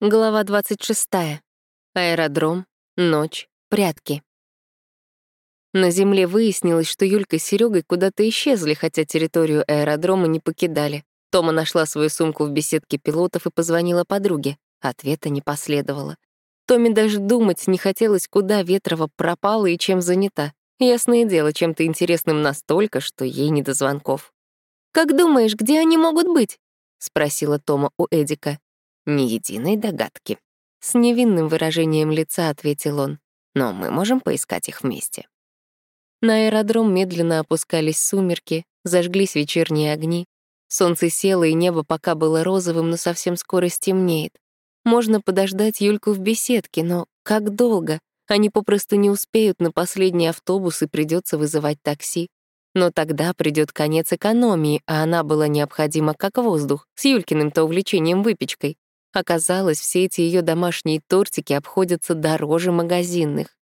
Глава 26. Аэродром, ночь, прятки. На земле выяснилось, что Юлька с Серегой куда-то исчезли, хотя территорию аэродрома не покидали. Тома нашла свою сумку в беседке пилотов и позвонила подруге. Ответа не последовало. Томе даже думать не хотелось, куда Ветрова пропала и чем занята. Ясное дело, чем-то интересным настолько, что ей не до звонков. «Как думаешь, где они могут быть?» — спросила Тома у Эдика. Ни единой догадки. С невинным выражением лица ответил он. Но мы можем поискать их вместе. На аэродром медленно опускались сумерки, зажглись вечерние огни. Солнце село, и небо пока было розовым, но совсем скоро стемнеет. Можно подождать Юльку в беседке, но как долго? Они попросту не успеют на последний автобус и придется вызывать такси. Но тогда придет конец экономии, а она была необходима как воздух, с Юлькиным-то увлечением выпечкой. Оказалось, все эти ее домашние тортики обходятся дороже магазинных.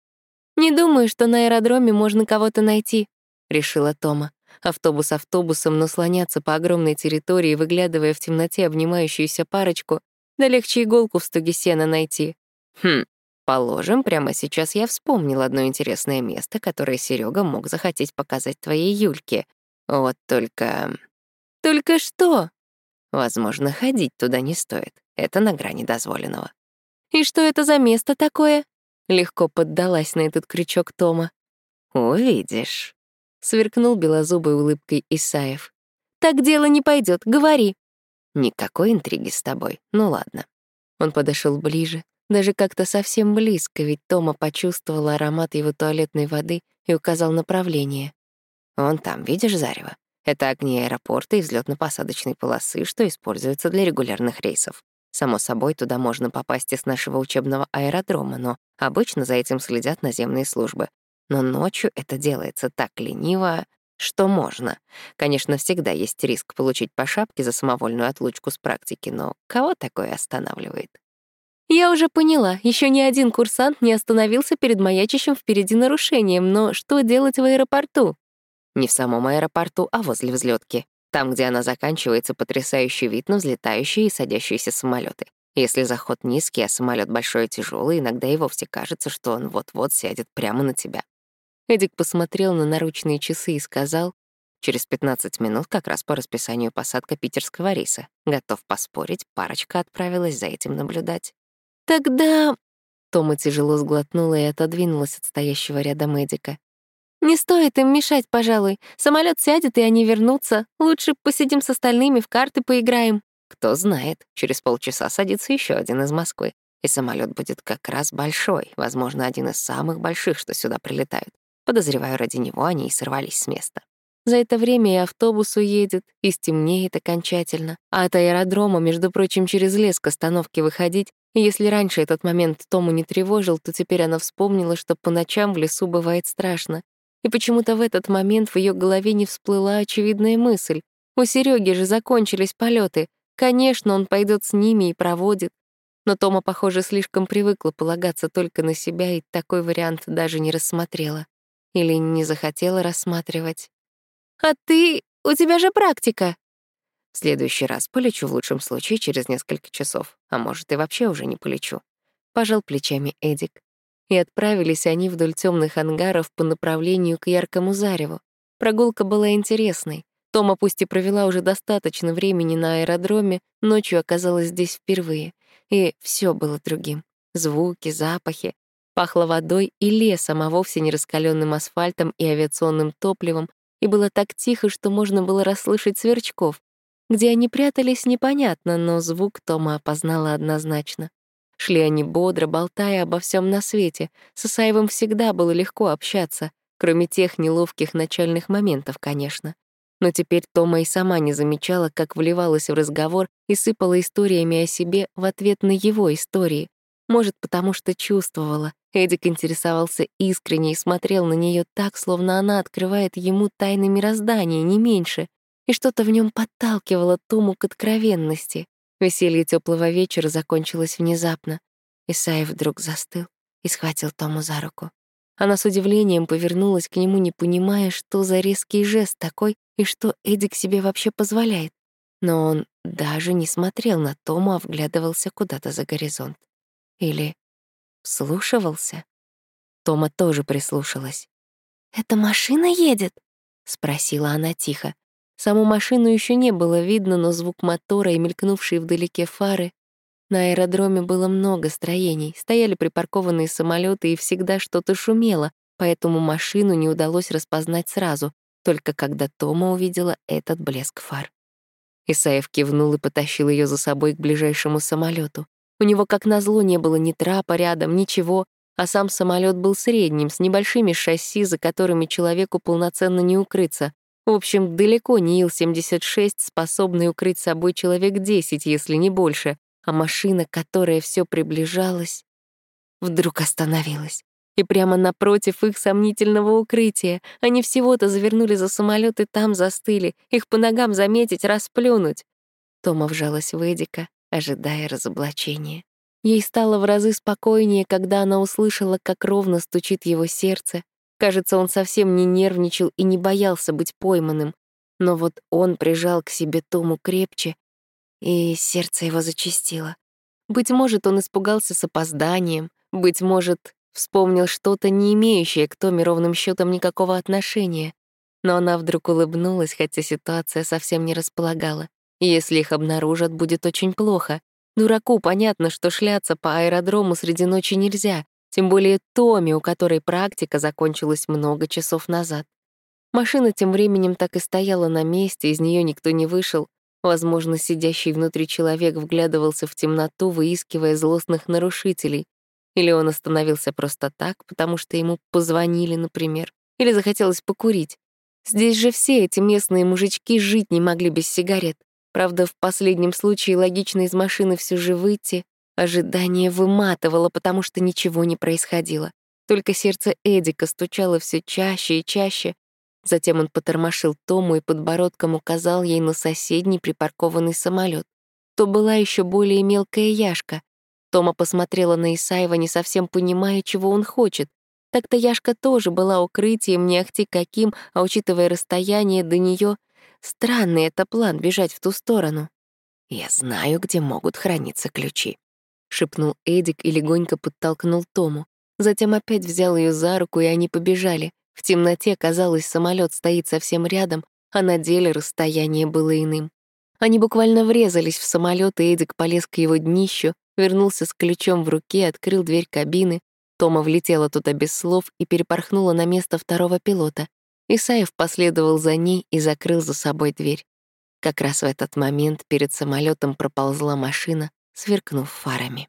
«Не думаю, что на аэродроме можно кого-то найти», — решила Тома. Автобус автобусом, но слоняться по огромной территории, выглядывая в темноте обнимающуюся парочку, да легче иголку в стоге сена найти. Хм, положим, прямо сейчас я вспомнил одно интересное место, которое Серега мог захотеть показать твоей Юльке. Вот только... Только что? Возможно, ходить туда не стоит. Это на грани дозволенного. «И что это за место такое?» Легко поддалась на этот крючок Тома. «Увидишь», — сверкнул белозубой улыбкой Исаев. «Так дело не пойдет, говори». «Никакой интриги с тобой, ну ладно». Он подошел ближе, даже как-то совсем близко, ведь Тома почувствовала аромат его туалетной воды и указал направление. «Вон там, видишь зарево? Это огни аэропорта и взлетно посадочной полосы, что используются для регулярных рейсов. Само собой, туда можно попасть из нашего учебного аэродрома, но обычно за этим следят наземные службы. Но ночью это делается так лениво, что можно. Конечно, всегда есть риск получить по шапке за самовольную отлучку с практики, но кого такое останавливает? Я уже поняла, еще ни один курсант не остановился перед маячащим впереди нарушением, но что делать в аэропорту? Не в самом аэропорту, а возле взлетки. Там, где она заканчивается, потрясающий вид на взлетающие и садящиеся самолеты. Если заход низкий, а самолет большой и тяжелый, иногда и вовсе кажется, что он вот-вот сядет прямо на тебя. Эдик посмотрел на наручные часы и сказал, через 15 минут как раз по расписанию посадка питерского рейса. Готов поспорить, парочка отправилась за этим наблюдать. «Тогда...» Тома тяжело сглотнула и отодвинулась от стоящего рядом Эдика. «Не стоит им мешать, пожалуй. Самолет сядет, и они вернутся. Лучше посидим с остальными, в карты поиграем». Кто знает, через полчаса садится еще один из Москвы. И самолет будет как раз большой, возможно, один из самых больших, что сюда прилетают. Подозреваю, ради него они и сорвались с места. За это время и автобус уедет, и стемнеет окончательно. А от аэродрома, между прочим, через лес к остановке выходить, и если раньше этот момент Тому не тревожил, то теперь она вспомнила, что по ночам в лесу бывает страшно. И почему-то в этот момент в ее голове не всплыла очевидная мысль. У Сереги же закончились полеты. Конечно, он пойдет с ними и проводит. Но Тома, похоже, слишком привыкла полагаться только на себя и такой вариант даже не рассмотрела. Или не захотела рассматривать. «А ты... у тебя же практика!» В следующий раз полечу в лучшем случае через несколько часов, а может, и вообще уже не полечу. Пожал плечами Эдик и отправились они вдоль темных ангаров по направлению к яркому зареву. Прогулка была интересной. Тома пусть и провела уже достаточно времени на аэродроме, ночью оказалась здесь впервые. И все было другим. Звуки, запахи. Пахло водой и лесом, а вовсе не раскаленным асфальтом и авиационным топливом, и было так тихо, что можно было расслышать сверчков. Где они прятались, непонятно, но звук Тома опознала однозначно. Шли они бодро, болтая обо всем на свете. С Исаевым всегда было легко общаться, кроме тех неловких начальных моментов, конечно. Но теперь Тома и сама не замечала, как вливалась в разговор и сыпала историями о себе в ответ на его истории. Может, потому что чувствовала. Эдик интересовался искренне и смотрел на нее так, словно она открывает ему тайны мироздания, не меньше. И что-то в нем подталкивало Тому к откровенности. Веселье теплого вечера закончилось внезапно. Исаев вдруг застыл и схватил Тому за руку. Она с удивлением повернулась к нему, не понимая, что за резкий жест такой и что Эдик себе вообще позволяет. Но он даже не смотрел на Тома, а вглядывался куда-то за горизонт. Или вслушивался. Тома тоже прислушалась. «Эта машина едет?» — спросила она тихо. Саму машину еще не было видно, но звук мотора и мелькнувшие вдалеке фары. На аэродроме было много строений, стояли припаркованные самолеты и всегда что-то шумело, поэтому машину не удалось распознать сразу, только когда Тома увидела этот блеск фар. Исаев кивнул и потащил ее за собой к ближайшему самолету. У него, как назло, не было ни трапа рядом, ничего, а сам самолет был средним, с небольшими шасси, за которыми человеку полноценно не укрыться. В общем, далеко не Ил-76, способный укрыть собой человек 10, если не больше, а машина, которая все приближалась, вдруг остановилась. И прямо напротив их сомнительного укрытия они всего-то завернули за самолет и там застыли, их по ногам заметить, расплюнуть. Тома вжалась в Эдика, ожидая разоблачения. Ей стало в разы спокойнее, когда она услышала, как ровно стучит его сердце. Кажется, он совсем не нервничал и не боялся быть пойманным. Но вот он прижал к себе Тому крепче, и сердце его зачастило. Быть может, он испугался с опозданием, быть может, Вспомнил что-то, не имеющее к Томе ровным счетом никакого отношения. Но она вдруг улыбнулась, хотя ситуация совсем не располагала. Если их обнаружат, будет очень плохо. Дураку понятно, что шляться по аэродрому среди ночи нельзя, тем более Томе, у которой практика закончилась много часов назад. Машина тем временем так и стояла на месте, из нее никто не вышел. Возможно, сидящий внутри человек вглядывался в темноту, выискивая злостных нарушителей. Или он остановился просто так, потому что ему позвонили, например, или захотелось покурить. Здесь же все эти местные мужички жить не могли без сигарет. Правда, в последнем случае логично из машины все же выйти. Ожидание выматывало, потому что ничего не происходило. Только сердце Эдика стучало все чаще и чаще. Затем он потормошил Тому и подбородком указал ей на соседний припаркованный самолет. То была еще более мелкая яшка, Тома посмотрела на Исаева, не совсем понимая, чего он хочет. Так-то Яшка тоже была укрытием, не ахти каким, а учитывая расстояние до нее, странный это план бежать в ту сторону. «Я знаю, где могут храниться ключи», — шепнул Эдик и легонько подтолкнул Тому. Затем опять взял ее за руку, и они побежали. В темноте, казалось, самолет стоит совсем рядом, а на деле расстояние было иным. Они буквально врезались в самолет, и Эдик полез к его днищу, вернулся с ключом в руке, открыл дверь кабины. Тома влетела туда без слов и перепорхнула на место второго пилота. Исаев последовал за ней и закрыл за собой дверь. Как раз в этот момент перед самолетом проползла машина, сверкнув фарами.